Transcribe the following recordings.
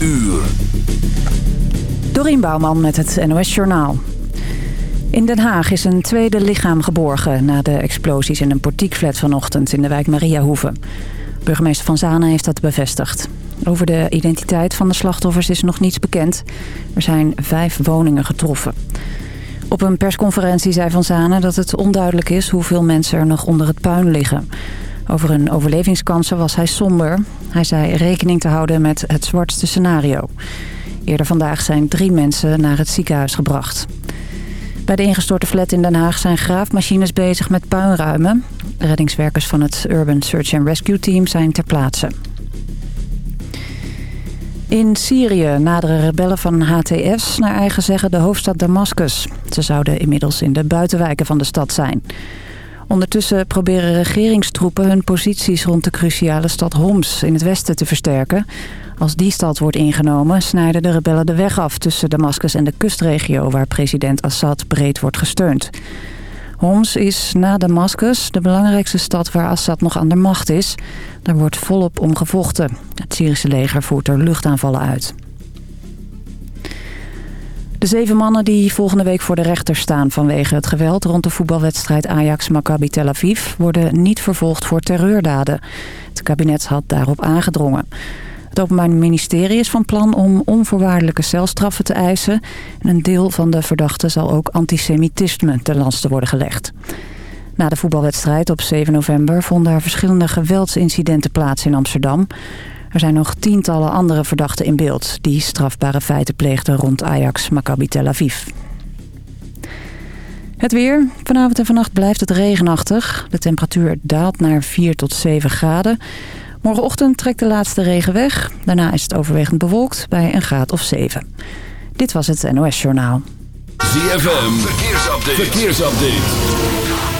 uur. Dorien Bouwman met het NOS Journaal. In Den Haag is een tweede lichaam geborgen... na de explosies in een portiekflat vanochtend in de wijk Mariahoeve. Burgemeester Van Zanen heeft dat bevestigd. Over de identiteit van de slachtoffers is nog niets bekend. Er zijn vijf woningen getroffen. Op een persconferentie zei Van Zanen dat het onduidelijk is... hoeveel mensen er nog onder het puin liggen. Over hun overlevingskansen was hij somber. Hij zei rekening te houden met het zwartste scenario. Eerder vandaag zijn drie mensen naar het ziekenhuis gebracht. Bij de ingestorte flat in Den Haag zijn graafmachines bezig met puinruimen. Reddingswerkers van het Urban Search and Rescue Team zijn ter plaatse. In Syrië naderen rebellen van HTS naar eigen zeggen de hoofdstad Damascus. Ze zouden inmiddels in de buitenwijken van de stad zijn. Ondertussen proberen regeringstroepen hun posities rond de cruciale stad Homs in het westen te versterken. Als die stad wordt ingenomen snijden de rebellen de weg af tussen Damascus en de kustregio waar president Assad breed wordt gesteund. Homs is na Damascus de belangrijkste stad waar Assad nog aan de macht is. Daar wordt volop om gevochten. Het Syrische leger voert er luchtaanvallen uit. De zeven mannen die volgende week voor de rechter staan vanwege het geweld rond de voetbalwedstrijd Ajax-Maccabi Tel Aviv worden niet vervolgd voor terreurdaden. Het kabinet had daarop aangedrongen. Het Openbaar Ministerie is van plan om onvoorwaardelijke celstraffen te eisen. En een deel van de verdachten zal ook antisemitisme ten laste worden gelegd. Na de voetbalwedstrijd op 7 november vonden er verschillende geweldsincidenten plaats in Amsterdam. Er zijn nog tientallen andere verdachten in beeld... die strafbare feiten pleegden rond Ajax Maccabi Tel Aviv. Het weer. Vanavond en vannacht blijft het regenachtig. De temperatuur daalt naar 4 tot 7 graden. Morgenochtend trekt de laatste regen weg. Daarna is het overwegend bewolkt bij een graad of 7. Dit was het NOS Journaal. ZFM. Verkeersupdate. Verkeersupdate.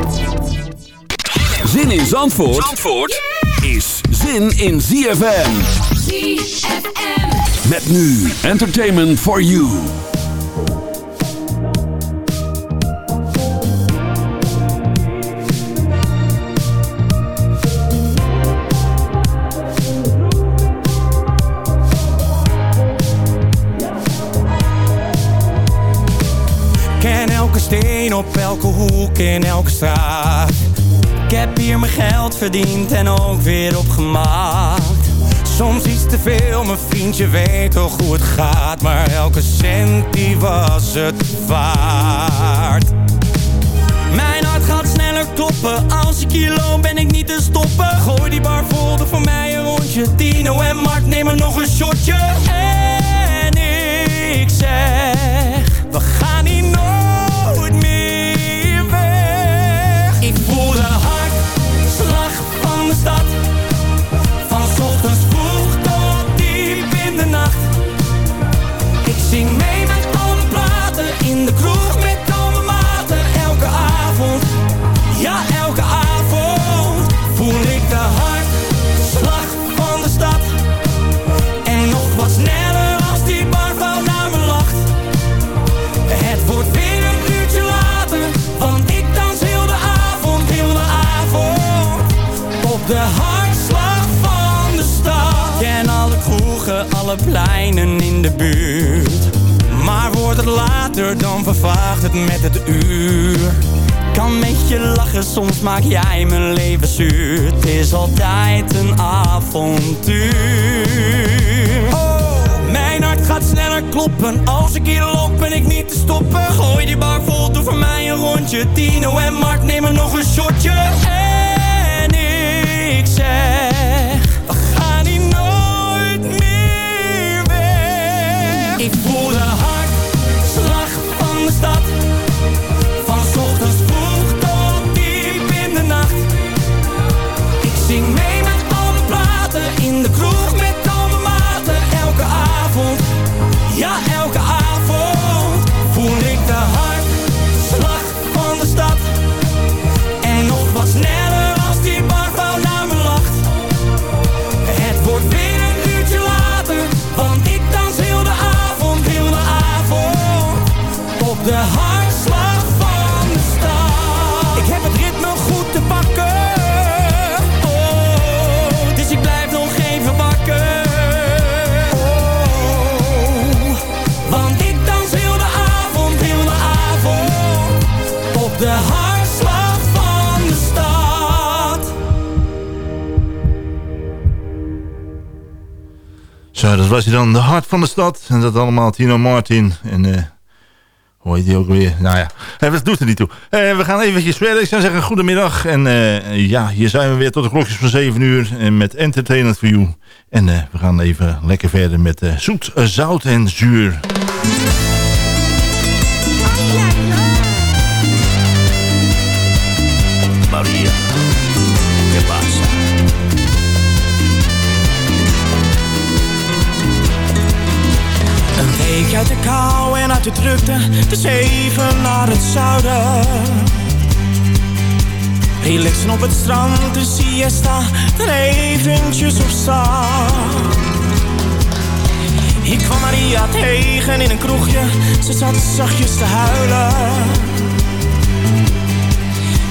Zin in Zandvoort, Zandvoort is zin in ZFM. ZFM. Met nu Entertainment for You. Ken elke steen op elke hoek in elke straat. Ik heb hier mijn geld verdiend en ook weer opgemaakt. Soms iets te veel, mijn vriendje weet toch hoe het gaat. Maar elke cent die was het waard. Mijn hart gaat sneller kloppen. Als ik hier loop ben ik niet te stoppen. Gooi die bar vol, doe voor mij een rondje. Tino en Mark nemen nog een shotje. En ik zeg, alle in de buurt. Maar wordt het later, dan vervaagt het met het uur. Kan met je lachen, soms maak jij mijn leven zuur. Het is altijd een avontuur. Oh, mijn hart gaat sneller kloppen. Als ik hier loop, ben ik niet te stoppen. Gooi die bar vol, doe voor mij een rondje. Tino en Mark nemen nog een shotje. En ik zeg, Zo, dat was hij dan, de hart van de stad. En dat allemaal Tino Martin. En uh, hoe heet die ook weer? Nou ja, dat doet er niet toe. Uh, we gaan eventjes verder. Ik zou zeggen, goedemiddag. En ja, hier zijn we weer tot de klokjes van 7 uur. En met Entertainment for You. En we gaan even lekker verder met zoet, zout en zuur. Uit de kou en uit de drukte, dus even naar het zuiden. Relaxen op het strand, de siesta, dan eventjes op zand. Ik kwam Maria tegen in een kroegje, ze zat zachtjes te huilen.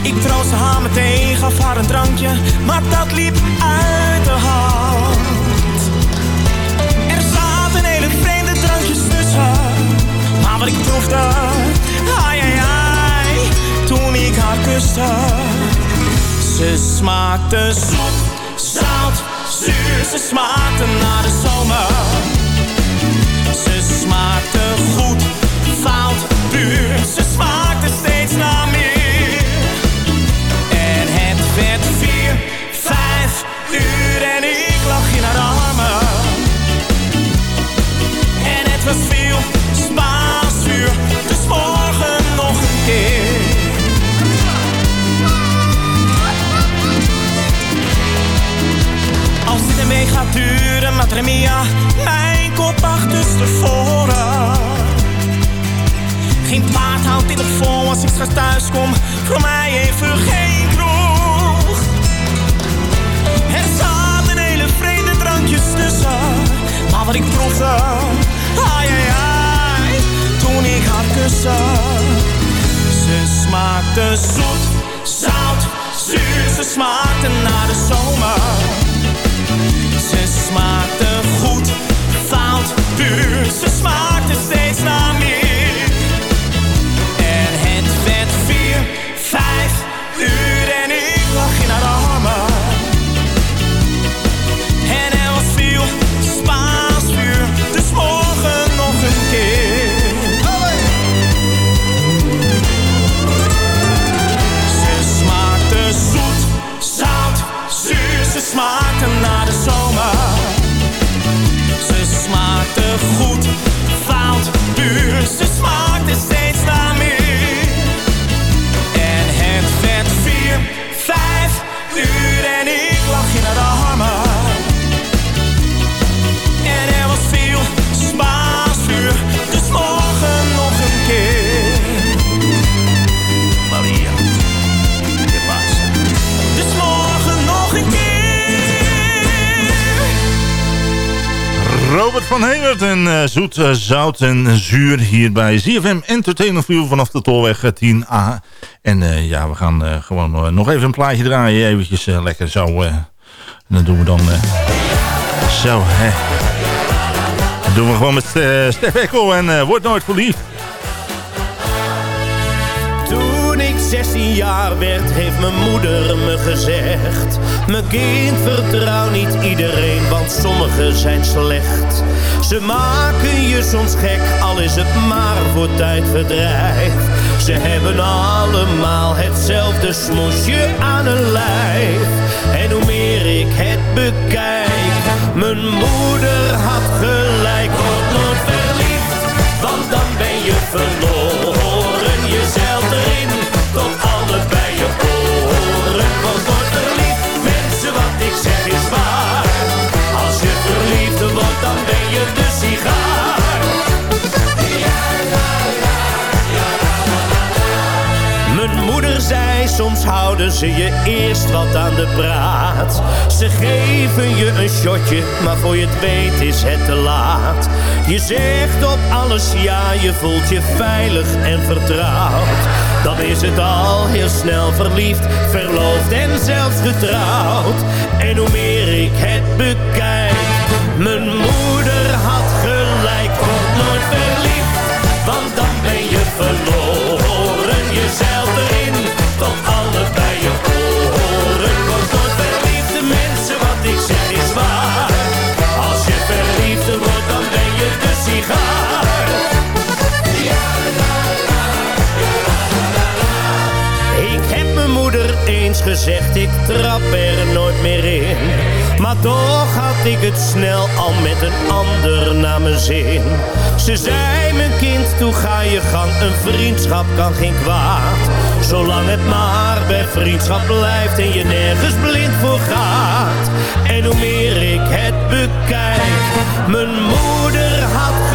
Ik troostte haar meteen, gaf haar een drankje, maar dat liep uit de hand. Wat ik proefde, ai ai ai, toen ik haar kuste. Ze smaakte zoet, zout, zuur, ze smaakte naar de zomer. Ze smaakte goed, fout, puur, ze smaakte kom. Voor mij even geen kroeg. Er zaten hele vreemde drankjes tussen. Maar wat ik proefde, ai ai ai, toen ik haar kuste. Ze smaakte zoet, zout, zuur. Ze smaakte naar de zomer. Ze smaakte goed, fout, puur. Ze smaakte steeds van Hemert en eh, zoet, eh, zout en zuur hier bij ZFM Entertainment View vanaf de Tolweg eh, 10A. En eh, ja, we gaan gewoon nog even een plaatje draaien, eventjes lekker zo. en dat doen we dan zo, hè. Dat doen we gewoon met Stef Ekkel en Word Nooit Verliefd. Toen ik 16 jaar werd, heeft mijn moeder me gezegd. Mijn kind, vertrouw niet iedereen, want sommigen zijn slecht. Ze maken je soms gek, al is het maar voor tijdverdrijf. Ze hebben allemaal hetzelfde smoesje aan hun lijf. En hoe meer ik het bekijk, mijn moeder had gelijk. Word nooit verliefd, want dan ben je verloren. Zei, soms houden ze je eerst wat aan de praat. Ze geven je een shotje, maar voor je het weet is het te laat. Je zegt op alles ja, je voelt je veilig en vertrouwd. Dan is het al heel snel verliefd, verloofd en zelfs getrouwd. En hoe meer ik het bekijk, mijn moeder had gelijk. Word nooit gezegd, ik trap er nooit meer in. Maar toch had ik het snel al met een ander naar mijn zin. Ze zei, mijn kind, toe ga je gang, een vriendschap kan geen kwaad. Zolang het maar bij vriendschap blijft en je nergens blind voor gaat. En hoe meer ik het bekijk, mijn moeder had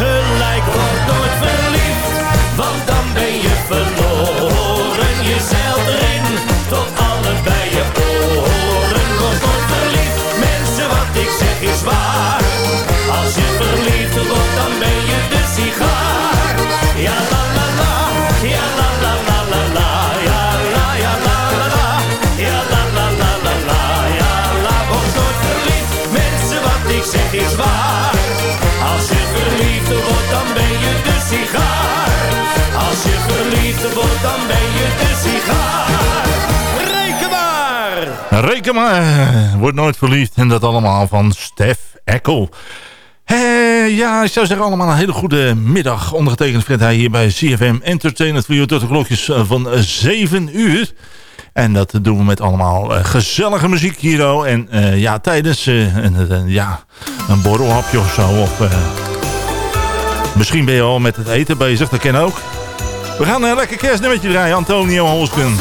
Reken maar, wordt nooit verliefd. En dat allemaal van Stef Eckel. Eh, ja, ik zou zeggen allemaal een hele goede middag. Ondergetekend Fred hij hier bij CFM Entertainment voor u tot de klokjes eh, van 7 uur. En dat doen we met allemaal eh, gezellige muziek hier. En eh, ja, tijdens eh, een, ja, een borrelhapje of zo. Of, eh, misschien ben je al met het eten bezig, dat kan ook. We gaan een lekker kerstnummertje draaien, Antonio Holsken.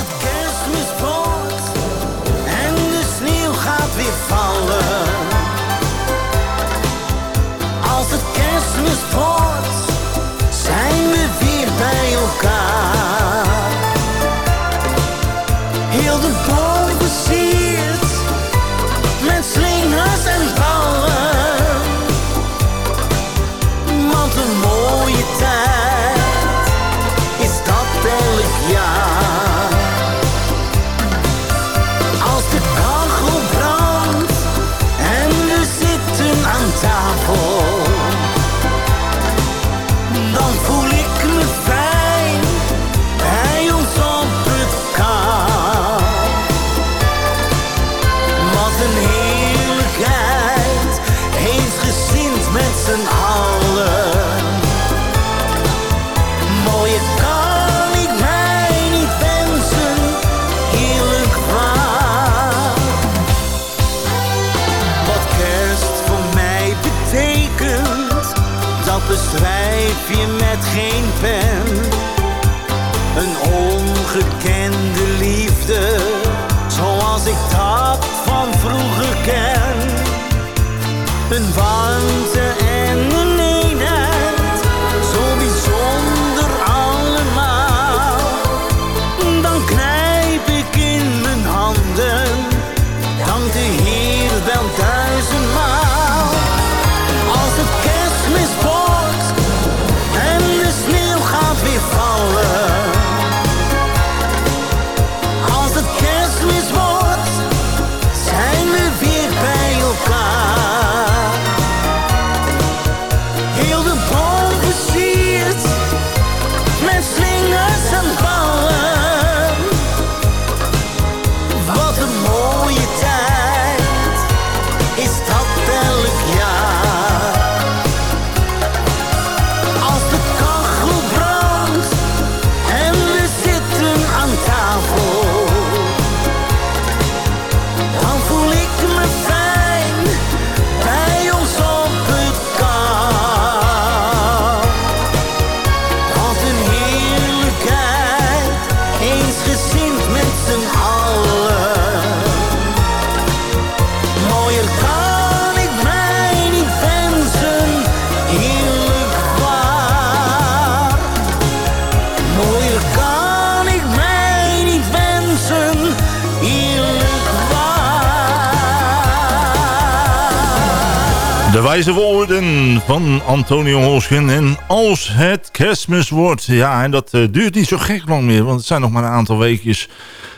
Wijze woorden van Antonio Holschen. En als het kerstmis wordt. Ja, en dat eh, duurt niet zo gek lang meer. Want het zijn nog maar een aantal weekjes.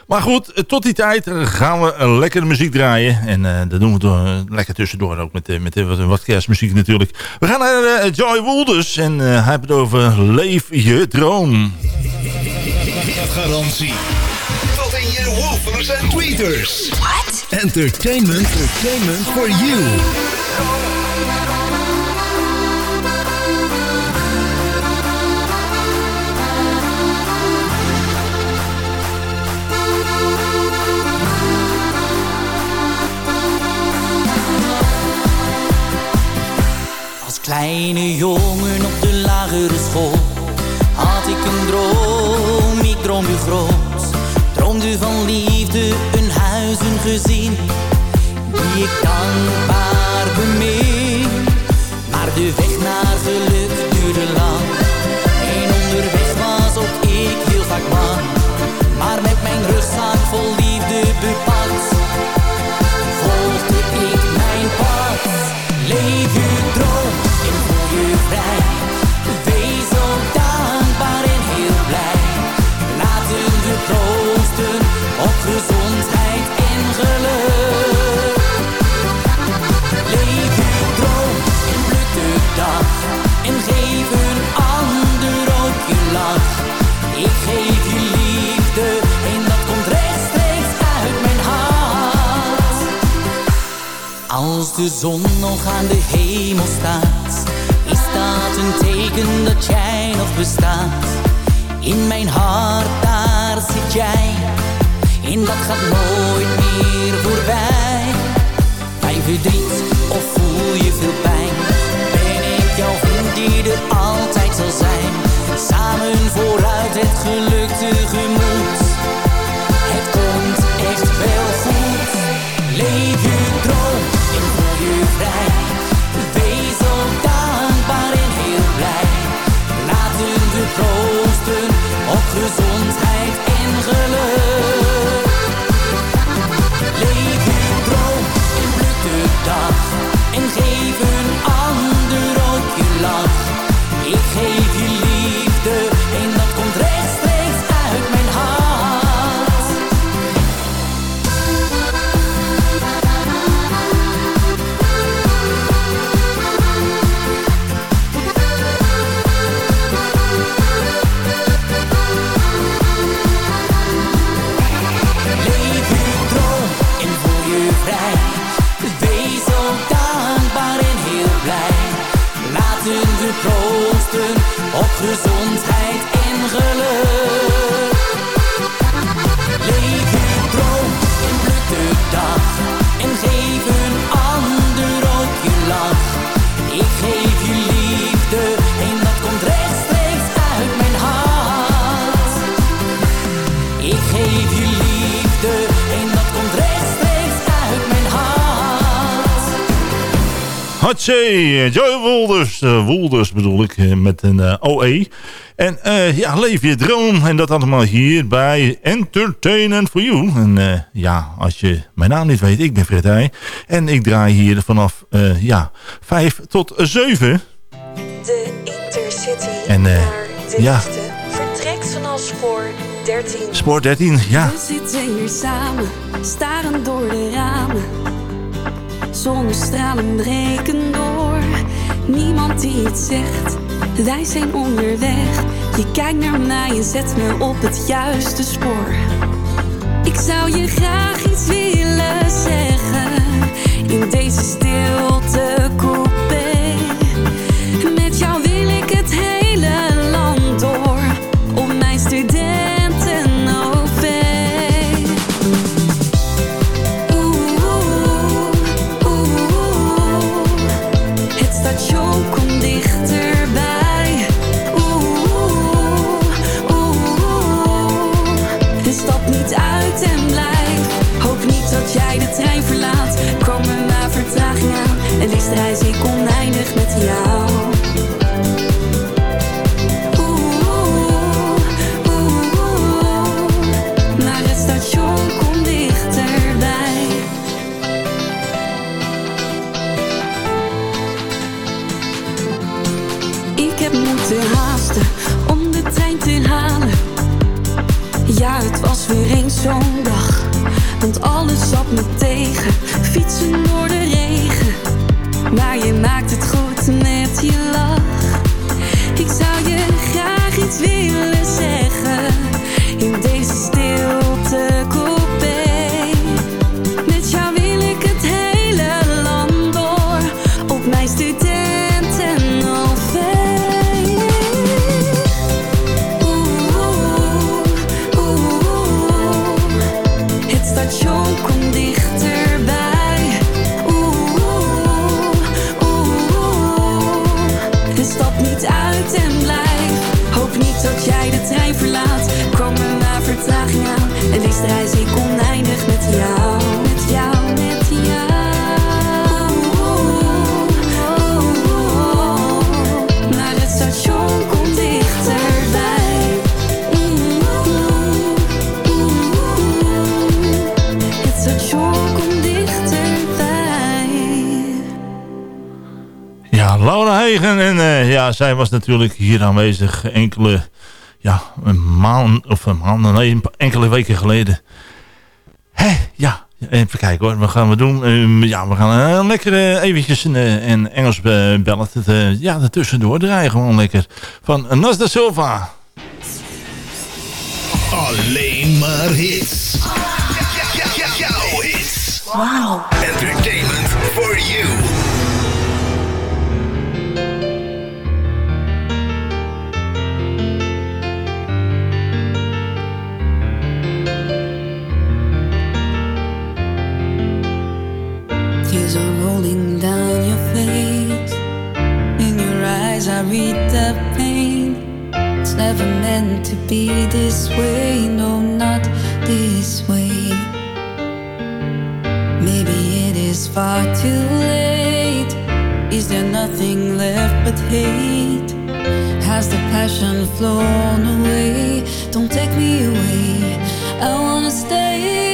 Maar goed, eh, tot die tijd eh, gaan we een lekkere muziek draaien. En eh, dat doen we door, lekker tussendoor ook met, met wat, wat kerstmuziek natuurlijk. We gaan naar eh, Joy Wolders. En eh, hij heeft het over Leef je droom. Garantie. Tot in je woofers en tweeters. What? Entertainment, entertainment for you. Kleine jongen op de lagere school had ik een droom, ik droomde groot. Droomde van liefde, een huis, een gezin, die ik dankbaar bemin. Maar de weg naar geluk duurde lang. En onderweg was ook ik heel vaak bang. Maar met mijn rugzak vol liefde bepakt, op gezondheid en geluk. Leef je droom en pluk de dag. En geef een ander ook je lach. Ik geef je liefde en dat komt rechtstreeks uit mijn hart. Als de zon nog aan de hemel staat, is dat een teken dat jij nog bestaat. In mijn hart, daar zit jij, en dat gaat nooit meer voorbij. Bij verdriet of voel je veel pijn, ben ik jouw vriend die er altijd zal zijn. Samen vooruit het geluk tegemoet. Het komt echt wel goed. Leef je droom en voel je vrij. Wees dankbaar en heel blij. Laten we proosten op gezondheid en geluk. Ik geef Hatsé, Joy Wolders, uh, Wolders bedoel ik, eh, met een eh, OE. En eh, ja, leef je droom. En dat allemaal hier bij Entertainment for You. En eh, ja, als je mijn naam niet weet, ik ben Fred Heij. En ik draai hier vanaf, eh, ja, 5 tot 7. De Intercity En, eh, naar de ja. vertrekt vanaf spoor 13. Spoor 13, ja. We zitten hier samen, staren door de ramen. Zonnestralen breken door. Niemand die iets zegt, wij zijn onderweg. Je kijkt naar mij en zet me op het juiste spoor. Ik zou je graag iets willen zeggen in deze stilte coupé. Reis ik oneindig met jou. Oeh, oeh, maar het station komt dichterbij. Ik heb moeten haasten om de trein te halen. Ja, het was weer eens zo'n dag. Want alles zat me tegen. Fietsen door de regen. Maar je maakt het goed met je lach. Ik zou je graag iets willen zeggen. Laura Hegen. En eh, ja, zij was natuurlijk hier aanwezig enkele, ja, een maand, of een maand, nee, enkele weken geleden. Hé, ja, even kijken hoor, wat gaan we doen? Ehm, ja, we gaan eh, lekker eh, eventjes een, eh, een Engels eh, ja, ertussendoor draaien gewoon lekker. Van Nas Silva. Alleen maar hits. Jouw hits. Wow. Entertainment for you. Tears are rolling down your face. In your eyes, I read the pain. It's never meant to be this way. No, not this way. Maybe it is far too late. Is there nothing left but hate? Has the passion flown away? Don't take me away. I wanna stay.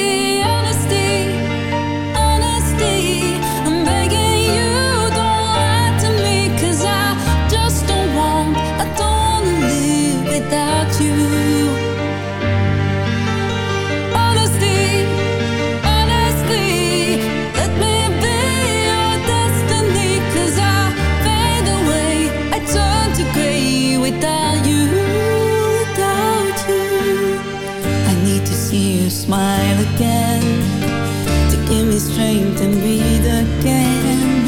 And breathe again.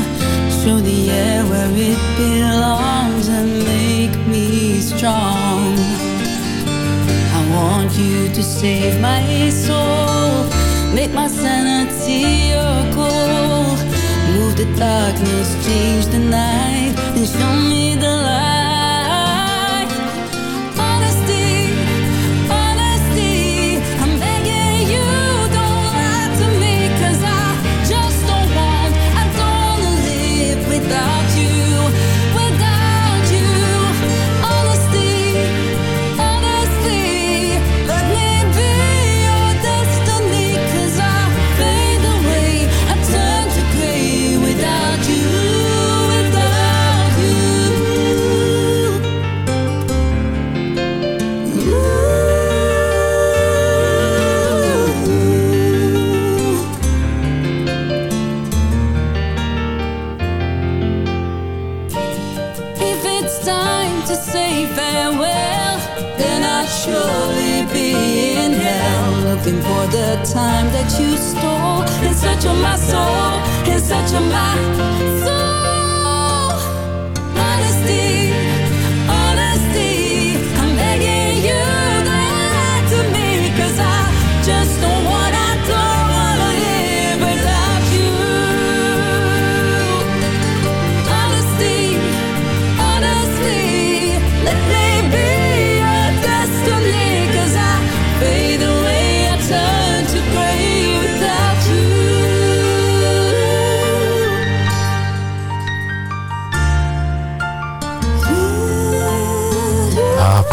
Show the air where it belongs and make me strong. I want you to save my soul, make my sanity your goal. Move the darkness, change the night, and show me the light. The time that you stole in search of my soul, in search of my soul.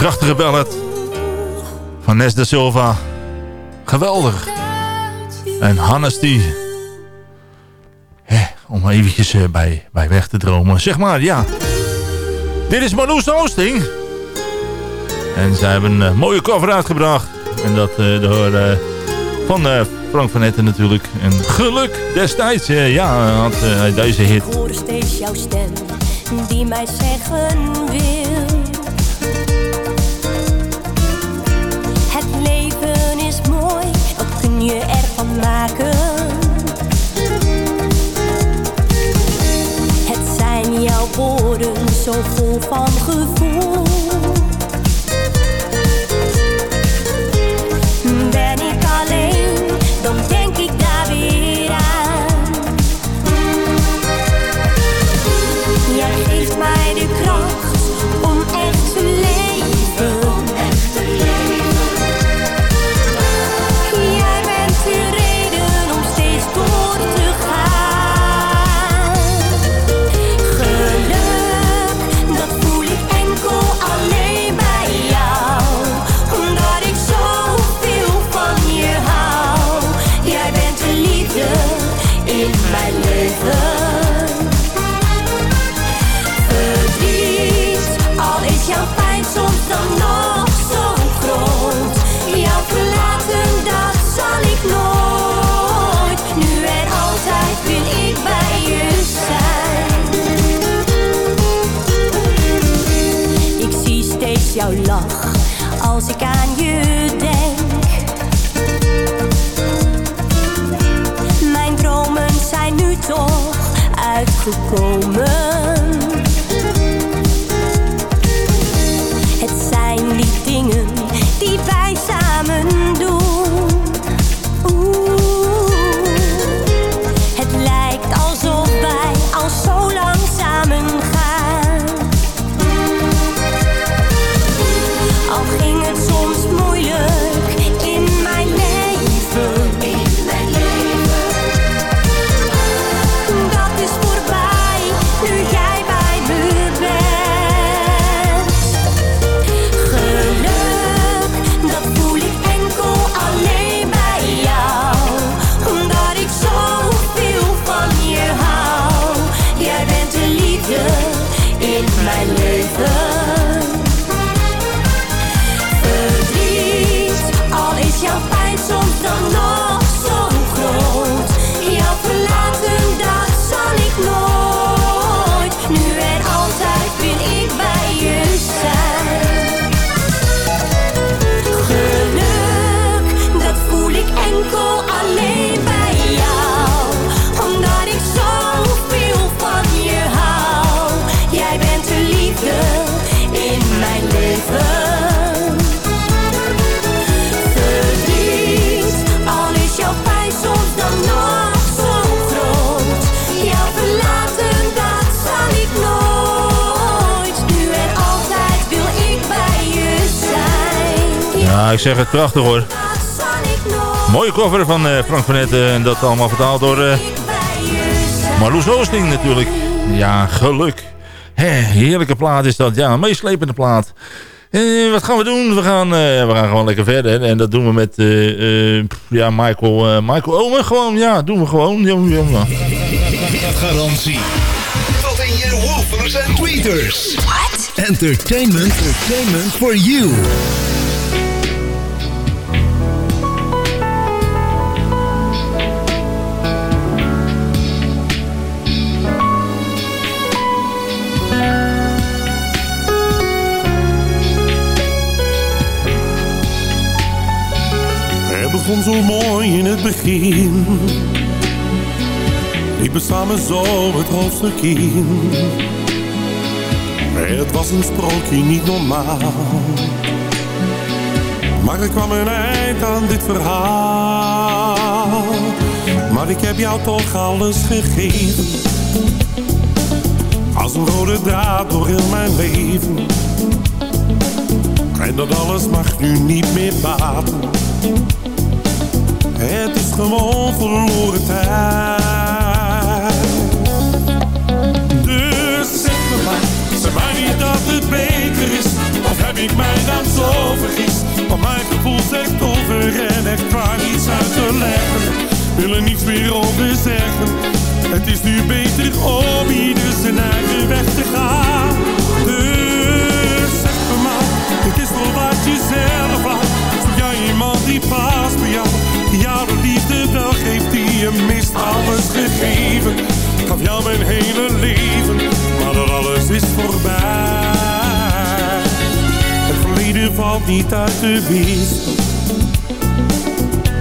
Prachtige ballad. Van Nes de Silva. Geweldig. En Honesty. Hè, om eventjes eh, bij, bij weg te dromen. Zeg maar, ja. Dit is Marloes Oosting. En zij hebben een eh, mooie cover uitgebracht. En dat eh, door van Frank van Etten natuurlijk. En geluk destijds, ja, had hij deze hit. Ik hoor steeds jouw stem die mij zeggen wil. Je ervan maken? Het zijn jouw woorden zo vol van gevoel. Ben ik alleen, dan denk ik daar weer aan. Jij geeft mij de kracht mystical ik zeg het prachtig hoor. Mooie cover van eh, Frank van Etten. En dat allemaal vertaald door eh Marloes Oosting natuurlijk. Ja, geluk. Hè, heerlijke plaat is dat. Ja, een meeslepende plaat. Eh, wat gaan we doen? We gaan, eh, we gaan gewoon lekker verder. En dat doen we met eh, eh, ja, Michael, eh, Michael Omen. Gewoon, ja, doen we gewoon. Ja, ja, ja. Garantie. Wat in je woofers en tweeters. What? Entertainment, entertainment for you. Begon zo mooi in het begin. Liepen samen zo het hoofdstuk in. Het was een sprookje niet normaal. Maar er kwam een eind aan dit verhaal. Maar ik heb jou toch alles gegeven. Als een rode draad door heel mijn leven. En dat alles mag nu niet meer baten. Het is gewoon verloren tijd. Dus zeg me maar, zeg mij niet dat het beter is. Of heb ik mij dan zo vergist? Want mijn gevoel zegt over en er kwam iets uit te leggen. Wil er niets meer over zeggen. Het is nu beter om ieder zijn eigen weg te gaan. Dus zeg me maar, het is wel wat je zelf laat. Zoek jij iemand die past bij jou? De liefde wel geeft die je mist. Alles gegeven, ik gaf jou mijn hele leven. Maar dat alles is voorbij. Het verleden valt niet uit te wissen.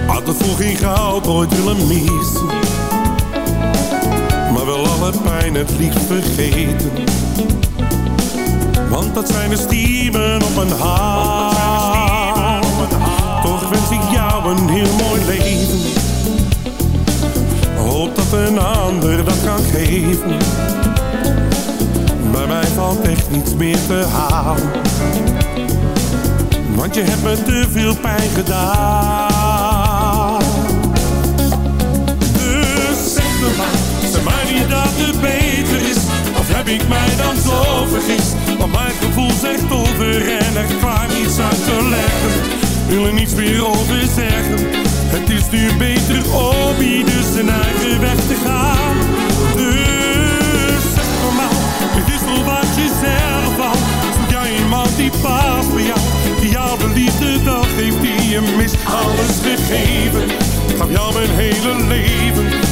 Had het voor geen goud ooit willen missen. Maar wel alle pijn het liefst vergeten. Want dat zijn de stiemen op mijn hart. Een heel mooi leven. Hoop dat een ander dat kan geven. Bij mij valt echt niets meer te halen. Want je hebt me te veel pijn gedaan. Dus zeg me maar, zeg mij niet dat het beter is. Of heb ik mij dan zo vergist? Want mijn gevoel zegt over en er kwam iets uit te leggen. Wil er niets meer over zeggen. Het is nu beter om ieder zijn eigen weg te gaan. Dus zeg maar, het is wel wat je zelf wou. Zoek jij iemand die past bij jou. Die jou de liefde wel geeft die je mist. Alles gegeven, gaf jou mijn hele leven.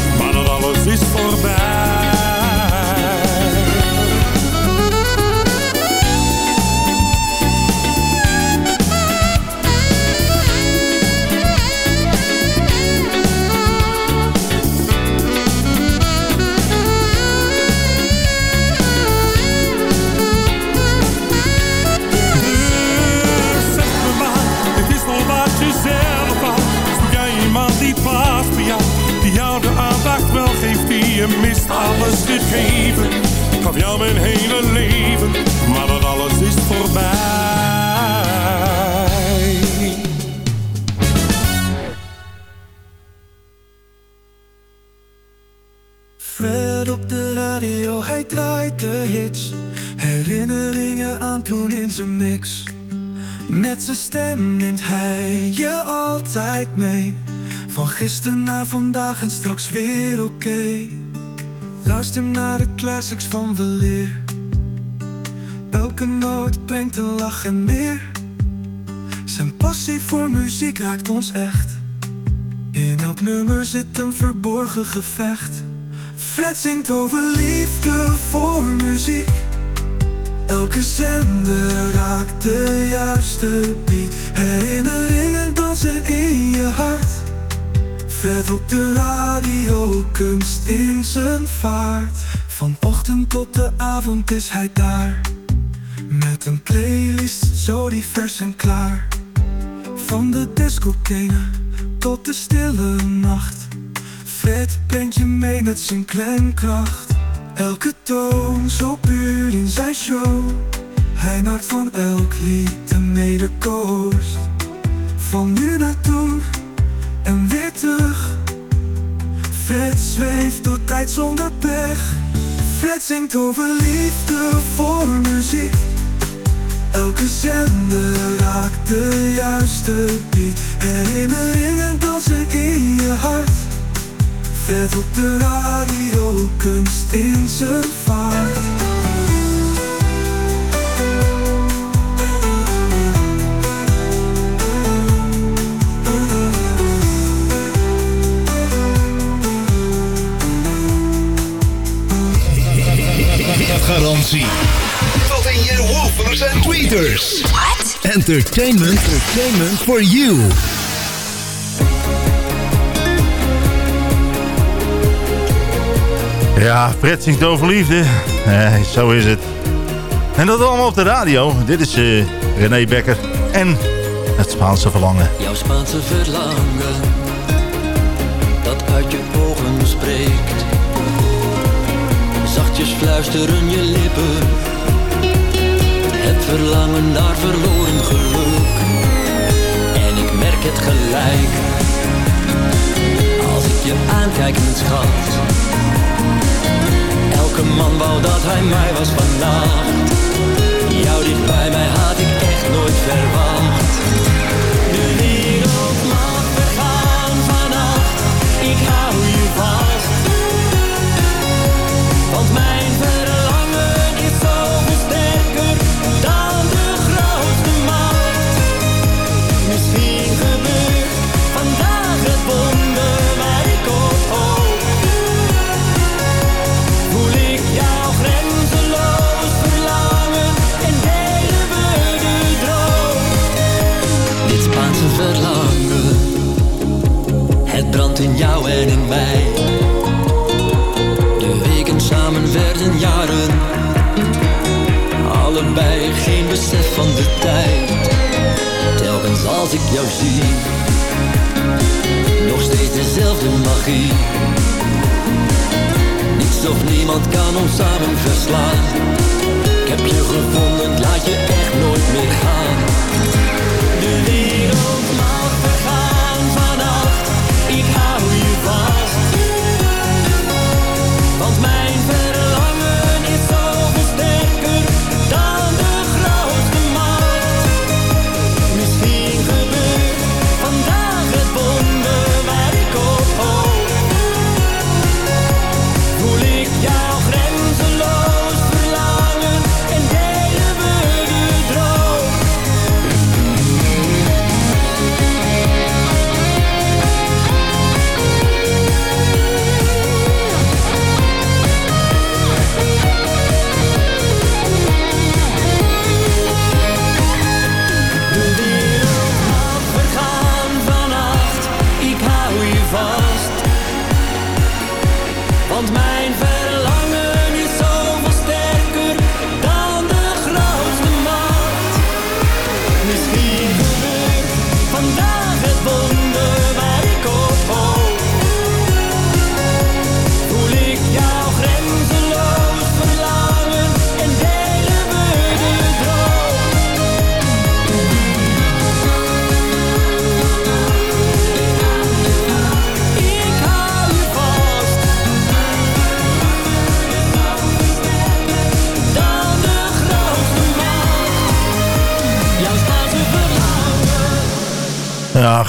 Vandaag en straks weer oké. Luister naar de classics van weleer. Elke noot brengt een lach en meer. Zijn passie voor muziek raakt ons echt. In elk nummer zit een verborgen gevecht. Fred zingt over liefde voor muziek. Elke zender raakt de juiste beat. Herinneringen dansen in je hart. Fred op de radio, kunst in zijn vaart. Van ochtend tot de avond is hij daar. Met een playlist zo divers en klaar. Van de disco tot de stille nacht. Fred brengt je mee met zijn klemkracht. Elke toon zo puur in zijn show. Hij maakt van elk lied een medekoost. Van nu naar toen Fred zweeft door tijd zonder pech. Fred zingt over liefde voor muziek. Elke zender raakt de juiste beat. Herinneringen dansen in je hart. Vet op de radio, kunst in zijn vaart. Garantie. Tot in je woofers en tweeters. What? Entertainment, entertainment for you. Ja, Fred zingt over liefde. Eh, zo is het. En dat allemaal op de radio. Dit is uh, René Becker en het Spaanse verlangen. Jouw Spaanse verlangen, dat uit je ogen spreekt. Fluisteren je lippen, het verlangen naar verloren geluk. En ik merk het gelijk, als ik je aankijk, mijn schat. Elke man wou dat hij mij was vannacht. Jou dicht bij mij had ik echt nooit verwacht.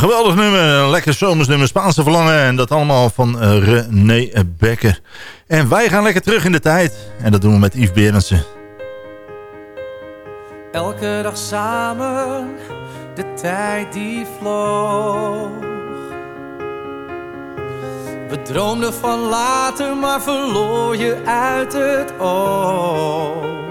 Geweldig nummer. Lekker zomersnummer, Spaanse verlangen. En dat allemaal van uh, René Becker. En wij gaan lekker terug in de tijd. En dat doen we met Yves Berendsen. Elke dag samen, de tijd die vloog. We droomden van later, maar verloor je uit het oog.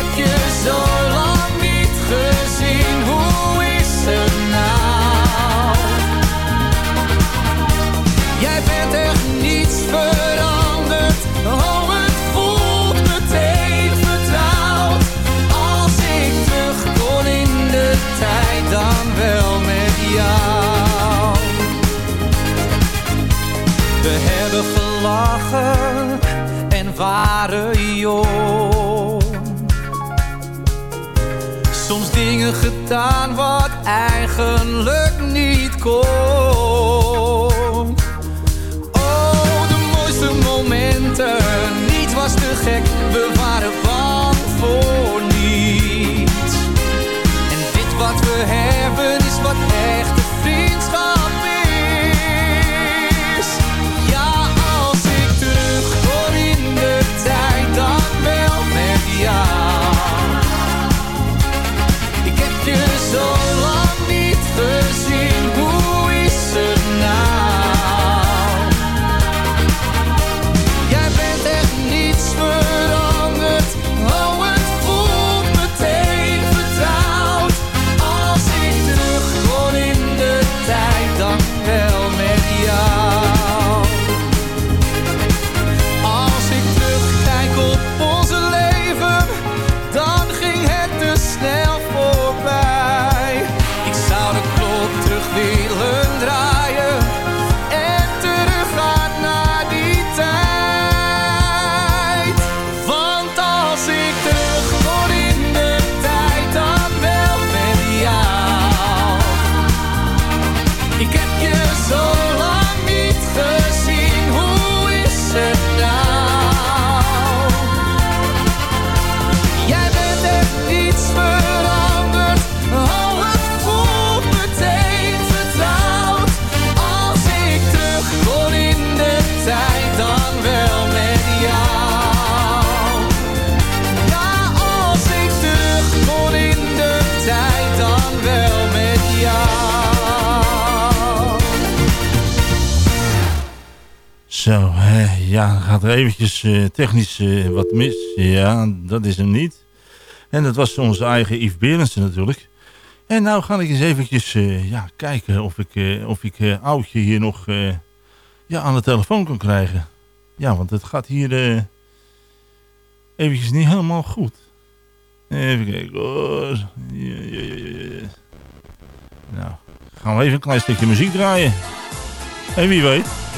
Gedaan wat eigenlijk niet kon. Ja, gaat er eventjes eh, technisch eh, wat mis. Ja, dat is hem niet. En dat was onze eigen Yves Berendsen natuurlijk. En nou ga ik eens eventjes eh, ja, kijken of ik, of ik oudje hier nog ja, aan de telefoon kan krijgen. Ja, want het gaat hier eventjes niet helemaal goed. Even kijken. Ja, ja, ja, ja. Nou, gaan we even een klein stukje muziek draaien. En wie weet.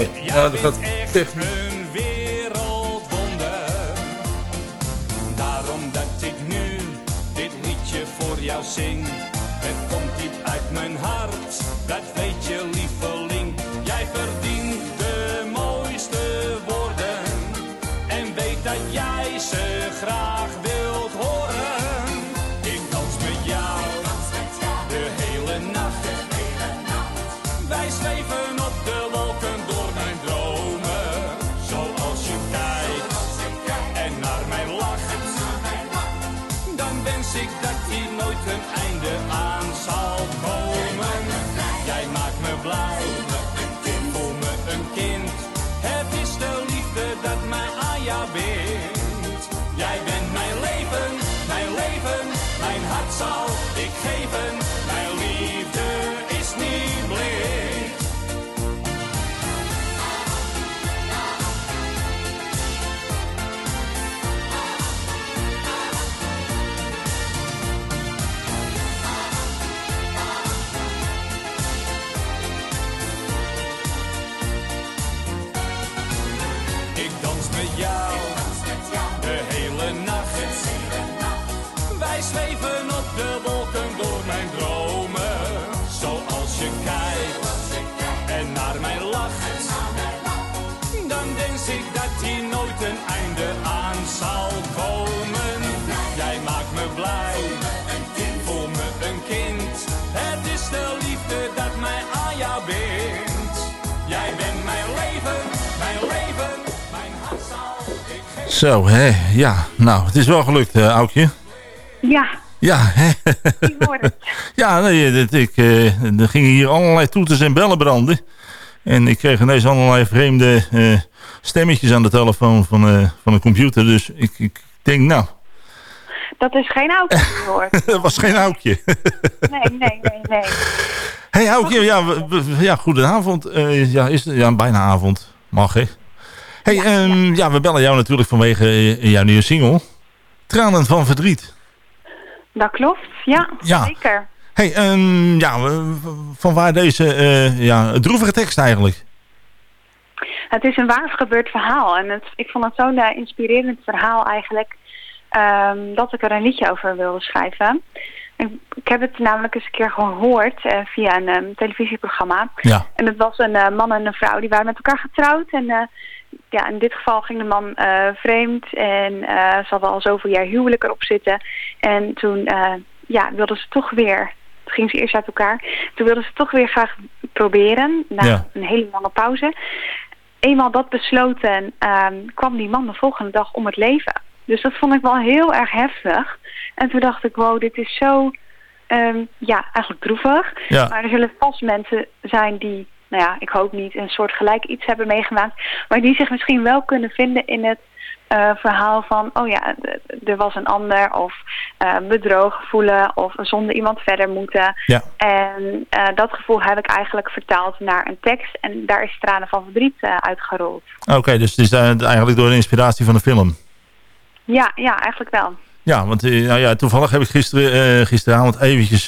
Ja, dat gaat echt een wereldwonder. Daarom dat ik nu dit liedje voor jou zing. Het komt diep uit mijn hart, dat weet je heaven. Zo, hè. Ja, nou, het is wel gelukt, uh, Aukje. Ja. Ja, hè. ja, nee, dit, ik, uh, er gingen hier allerlei toeters en bellen branden. En ik kreeg ineens allerlei vreemde uh, stemmetjes aan de telefoon van, van de computer. Dus ik, ik denk, nou... Dat is geen aukje, hoor. Dat was geen aukje. nee, nee, nee, nee. hey, aukje, ja, ja, goedenavond. ja, is, ja, bijna avond. Mag, hè? Hey, ja, um, ja. ja, we bellen jou natuurlijk vanwege uh, jouw nieuwe single. Tranen van verdriet. Dat klopt, ja, ja. zeker. Hey, um, ja, van waar deze uh, ja, droevige tekst eigenlijk? Het is een waar gebeurd verhaal. En het, ik vond het zo'n uh, inspirerend verhaal eigenlijk... Um, dat ik er een liedje over wilde schrijven. Ik heb het namelijk eens een keer gehoord uh, via een um, televisieprogramma. Ja. En het was een man en een vrouw, die waren met elkaar getrouwd. En ja, in dit geval ging de man vreemd en ze hadden al zoveel jaar huwelijk erop zitten. En toen ja, wilden ze toch weer, toen gingen ze eerst uit elkaar, toen wilden ze toch weer graag proberen, na ja. een hele lange pauze. Eenmaal dat besloten um, kwam die man de volgende dag om het leven. Dus dat vond ik wel heel erg heftig. En toen dacht ik, wow, dit is zo, um, ja, eigenlijk droevig. Ja. Maar er zullen vast mensen zijn die, nou ja, ik hoop niet, een soort gelijk iets hebben meegemaakt. Maar die zich misschien wel kunnen vinden in het uh, verhaal van, oh ja, er was een ander. Of uh, bedrogen voelen. Of zonder iemand verder moeten. Ja. En uh, dat gevoel heb ik eigenlijk vertaald naar een tekst. En daar is Tranen van Verdriet uitgerold. Oké, okay, dus het is eigenlijk door de inspiratie van de film. Ja, ja, eigenlijk wel. Ja, want nou ja, toevallig heb ik gisteren, gisteravond eventjes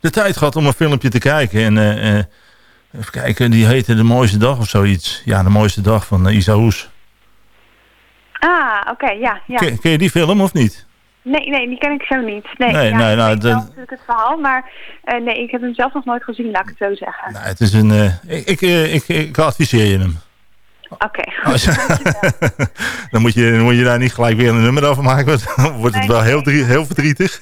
de tijd gehad om een filmpje te kijken. En even kijken, die heette De Mooiste Dag of zoiets. Ja, De Mooiste Dag van Isa Hoes. Ah, oké, okay, ja. ja. Ken, ken, je die film of niet? Nee, nee, die ken ik zo niet. Nee, nee, ja, nee, nou, natuurlijk het verhaal, maar nee, ik heb hem zelf nog nooit gezien, laat ik het zo zeggen. Nou, het is een... ik, ik, ik, ik adviseer je hem. Oké, okay, goed. dan, moet je, dan moet je daar niet gelijk weer een nummer over maken. Dan wordt het nee, wel heel, heel verdrietig.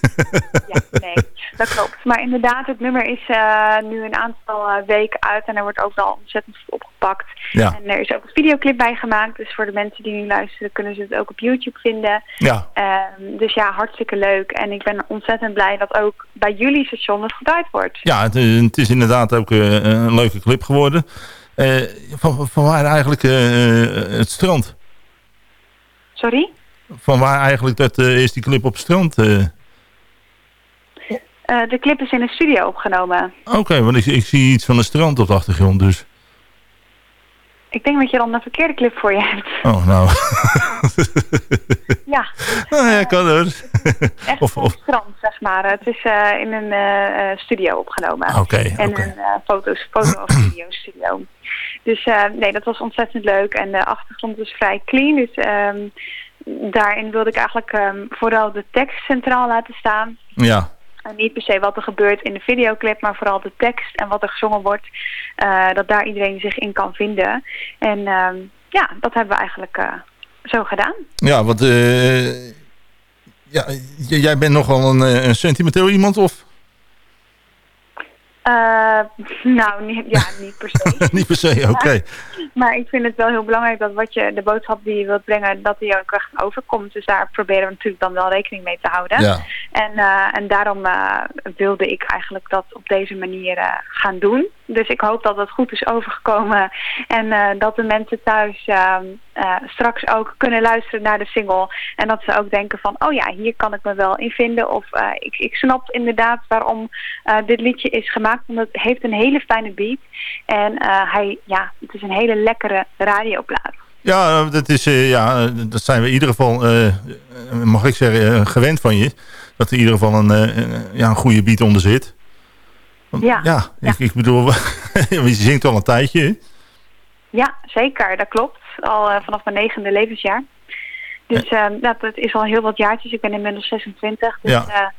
ja, nee, dat klopt. Maar inderdaad, het nummer is uh, nu een aantal uh, weken uit. En er wordt ook wel ontzettend veel opgepakt. Ja. En er is ook een videoclip bij gemaakt. Dus voor de mensen die nu luisteren, kunnen ze het ook op YouTube vinden. Ja. Uh, dus ja, hartstikke leuk. En ik ben ontzettend blij dat ook bij jullie station het geduid wordt. Ja, het, het is inderdaad ook uh, een leuke clip geworden. Van, van waar eigenlijk het strand? Sorry? Van waar eigenlijk dat, is die clip op het strand? De clip is in een studio opgenomen. Oké, okay, want ik, ik, zie iets van een strand op de achtergrond dus. Ik denk dat je dan een verkeerde clip voor je hebt. Oh, nou. ja. Ja, kan hoor. Echt of, of... strand, zeg maar. Het is uh, in een uh, studio opgenomen. Oké, okay, En okay. een foto's, foto- of video studio. Dus nee, dat was ontzettend leuk. En de achtergrond was vrij clean. Dus um, daarin wilde ik eigenlijk um, vooral de tekst centraal laten staan. Ja. En niet per se wat er gebeurt in de videoclip, maar vooral de tekst en wat er gezongen wordt. Uh, dat daar iedereen zich in kan vinden. En uh, ja, dat hebben we eigenlijk uh, zo gedaan. Ja, want ja, jij bent nogal een, een sentimenteel iemand of? Uh, nou, niet, ja, niet per se. niet per se, oké. Okay. Maar, maar, ik vind het wel heel belangrijk dat wat je, de boodschap die je wilt brengen, dat die ook echt overkomt. Dus daar proberen we natuurlijk dan wel rekening mee te houden. Ja. En, uh, en daarom uh, wilde ik eigenlijk dat op deze manier gaan doen. Dus ik hoop dat het goed is overgekomen. En dat de mensen thuis ehm, straks ook kunnen luisteren naar de single. En dat ze ook denken van, oh ja, hier kan ik me wel in vinden. Of ik, ik snap inderdaad waarom dit liedje is gemaakt. Want het heeft een hele fijne beat. En hij, ja, het is een hele lekkere radioplaat. Ja, dat, is, ja, dat zijn we in ieder geval, mag ik zeggen, gewend van je. Dat er in ieder geval een, ja, een goede beat onder zit. Ja, ja, ja. Ik, ik bedoel, je zingt al een tijdje. Hè? Ja, zeker, dat klopt. Al vanaf mijn negende levensjaar. Dus dat, dat is al heel wat jaartjes. Ik ben inmiddels 26. Dus, ja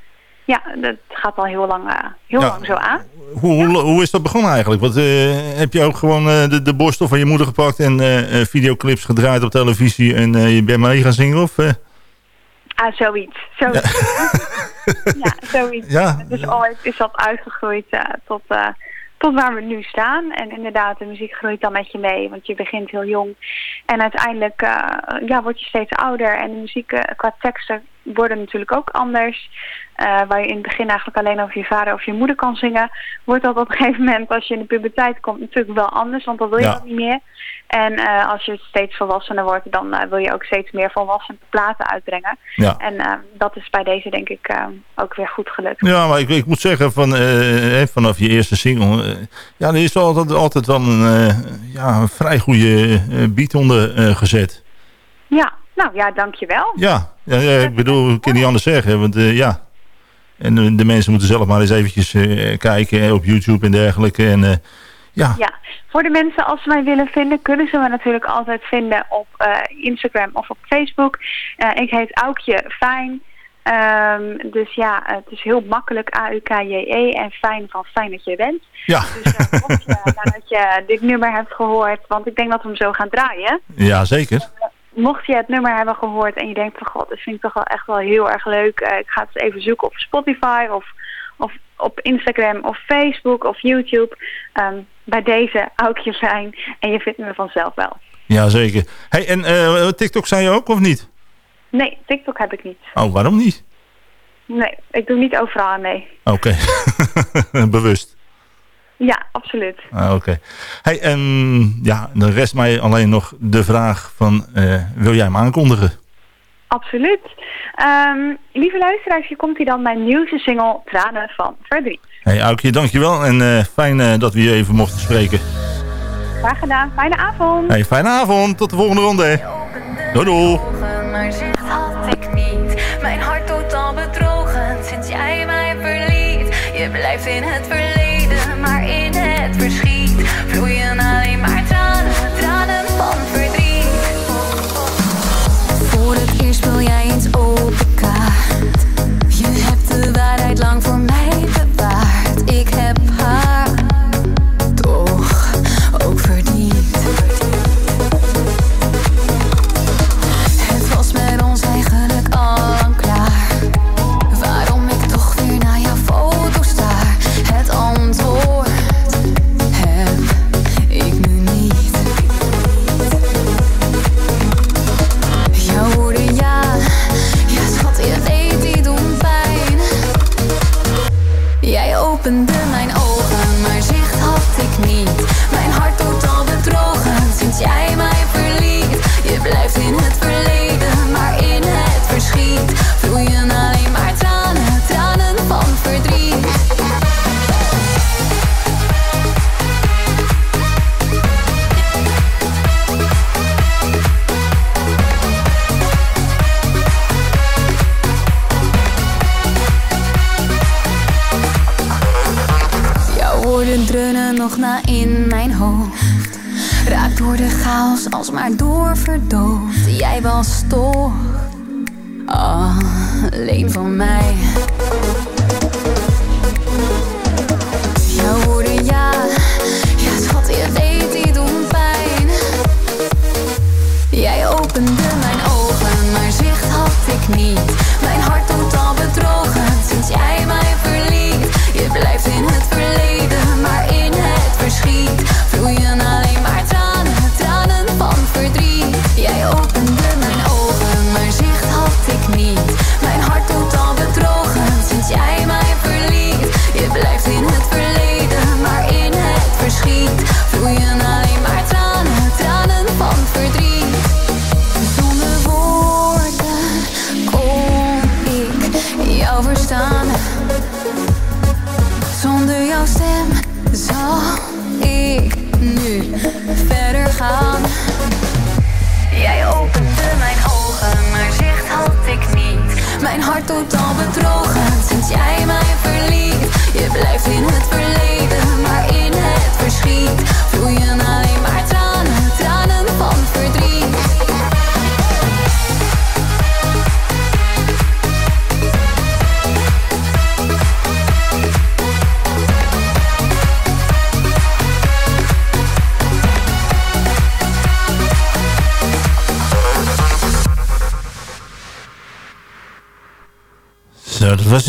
ja, dat gaat al heel lang, uh, heel ja. lang zo aan. Hoe, ja. hoe, hoe, is dat begonnen eigenlijk? Want, heb je ook gewoon de, de borstel van je moeder gepakt en videoclips gedraaid op televisie en je bent mee gaan zingen? Of, Ah, zoiets. zoiets. Ja. ja, zoiets. Ja. Dus ooit is dat uitgegroeid tot, tot waar we nu staan. En inderdaad, de muziek groeit dan met je mee, want je begint heel jong. En uiteindelijk uh, ja, word je steeds ouder en de muziek qua teksten worden natuurlijk ook anders. Uh, waar je in het begin eigenlijk alleen over je vader of je moeder kan zingen, wordt dat op een gegeven moment als je in de puberteit komt natuurlijk wel anders, want dan wil je Ja. dat niet meer. En uh, als je steeds volwassener wordt, dan uh, wil je ook steeds meer volwassen platen uitbrengen. Ja. En dat is bij deze denk ik ook weer goed gelukt. Ja, maar ik, ik moet zeggen, van, eh, vanaf je eerste single... eh, ja, er is altijd, altijd wel een, eh, ja, een vrij goede eh, beat onder eh, gezet. Ja, nou ja, dankjewel. Ja, ja, ja, ik bedoel, ik kan niet anders zeggen, want eh, ja... En de, de mensen moeten zelf maar eens eventjes eh, kijken eh, op YouTube en dergelijke. En eh, ja, Ja, voor de mensen als ze mij willen vinden, kunnen ze me natuurlijk altijd vinden op Instagram of op Facebook. Ik heet Aukje Fijn. Um, dus ja, het is heel makkelijk A-U-K-J-E en fijn van fijn dat je bent. Ja. Dus uh, je, nadat je dit nummer hebt gehoord, want ik denk dat we hem zo gaan draaien. ja zeker. Mocht je het nummer hebben gehoord en je denkt van god, dat vind ik toch wel echt wel heel erg leuk. Uh, ik ga het even zoeken op Spotify of, of op Instagram of Facebook of YouTube. Um, bij deze hou ik je fijn en je vindt me vanzelf wel. Ja, zeker. Hey, en uh, TikTok zei je ook of niet? Nee, TikTok heb ik niet. Oh, waarom niet? Nee, ik doe niet overal aan mee. Oké, okay. bewust. Ja, absoluut. Ah, Oké. Okay. Hey, en ja, dan rest mij alleen nog de vraag van, uh, wil jij hem aankondigen? Absoluut. Um, lieve luisteraars, hier komt hij dan mijn nieuwste single Tranen van Verdriet. Hey Aukje, dankjewel en uh, fijn uh, dat we je even mochten spreken. Graag gedaan. Fijne avond. Hey, fijne avond. Tot de volgende ronde. Doei doei. Maar zicht had ik niet. Mijn hart totaal bedrogen sinds jij mij verliet. Je blijft in het verleden,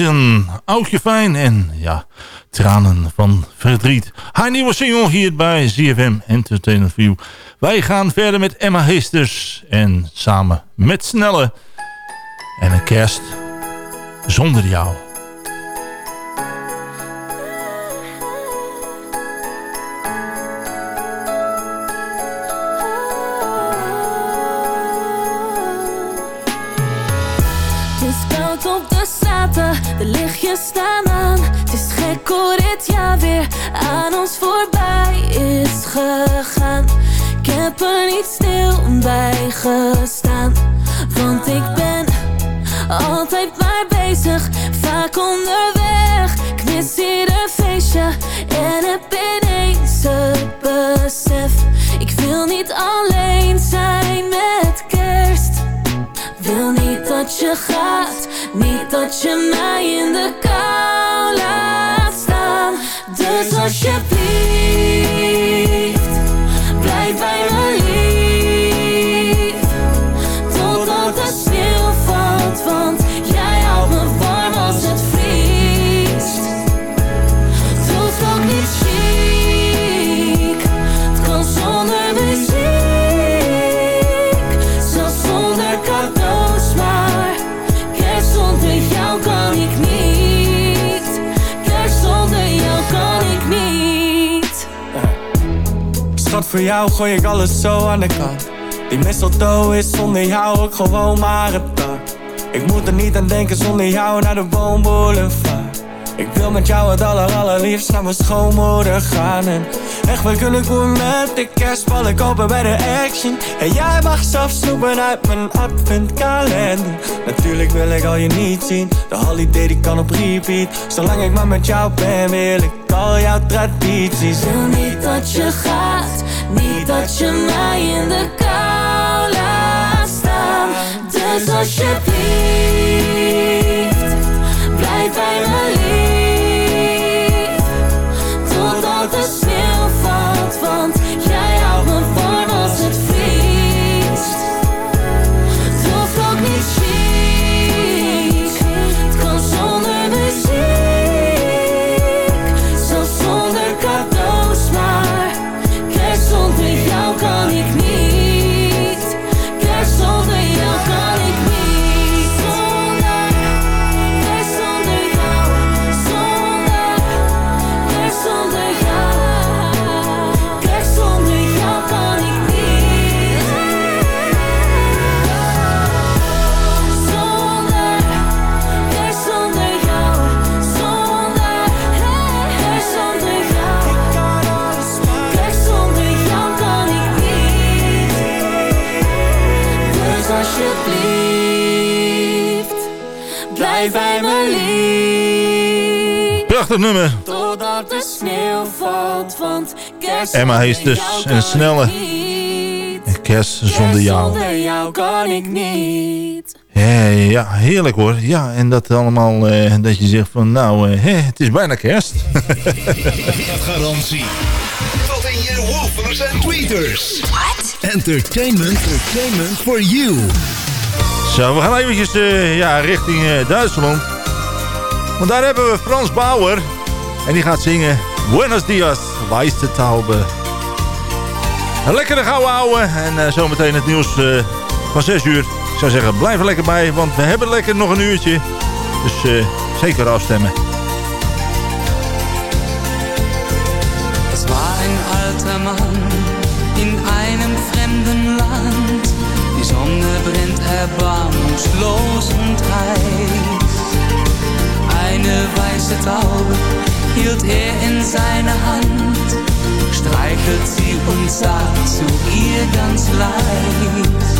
Een oudje fijn. En ja, Tranen van Verdriet. Haar nieuwe single hier bij ZFM Entertainment View. Wij gaan verder met Emma Heesters en samen met Snelle. En een kerst zonder jou. Hoe dit jaar weer aan ons voorbij is gegaan. Ik heb er niet stil bij gestaan, want ik ben altijd maar bezig, vaak onderweg. Ik mis ieder feestje en heb ineens het besef. Ik wil niet alleen zijn met kerst. Wil niet dat je gaat, niet dat je mij in de kou laat. Dus alsjeblieft, Voor jou gooi ik alles zo aan de kant. Die mistletoe is zonder jou ook gewoon maar een tak. Ik moet er niet aan denken zonder jou naar de woonboulevard. Ik wil met jou het aller allerliefst naar mijn schoonmoeder gaan En echt, we kunnen koen met de kerstballen kopen bij de Action. En jij mag zelf snoepen uit mijn adventkalender. Natuurlijk wil ik al je niet zien. De holiday die kan op repeat. Zolang ik maar met jou ben wil ik al jouw tradities. Wil niet dat je gaat, niet dat je mij in de kou laat staan. Dus alsjeblieft, Prachtig nummer. Totdat de sneeuw valt, want kerst Emma Heesters zonder jou en kan Snelle. En kerst zonder jou. Zonder jou kan ik niet. Ja, ja, heerlijk hoor. Ja, en dat allemaal, eh, dat je zegt van nou, eh, hè, het is bijna kerst. Garantie. Tot in je woofers en tweeters. What? Entertainment, entertainment for you. Zo, we gaan eventjes eh, ja, richting eh, Duitsland. Want daar hebben we Frans Bauer. En die gaat zingen Buenos Dias, Weiße Taube. Een lekkere gouden ouwe. En eh, zometeen het nieuws eh, van 6 uur. Ik zou zeggen, blijf er lekker bij. Want we hebben lekker nog een uurtje. Dus eh, zeker afstemmen. Es war ein alter Mann in einem fremden Land. Die Sonne brennt erbarmungslos und heiß. Eine weiße Taube hielt er in seiner Hand, streichelt sie und sagt zu ihr ganz leis.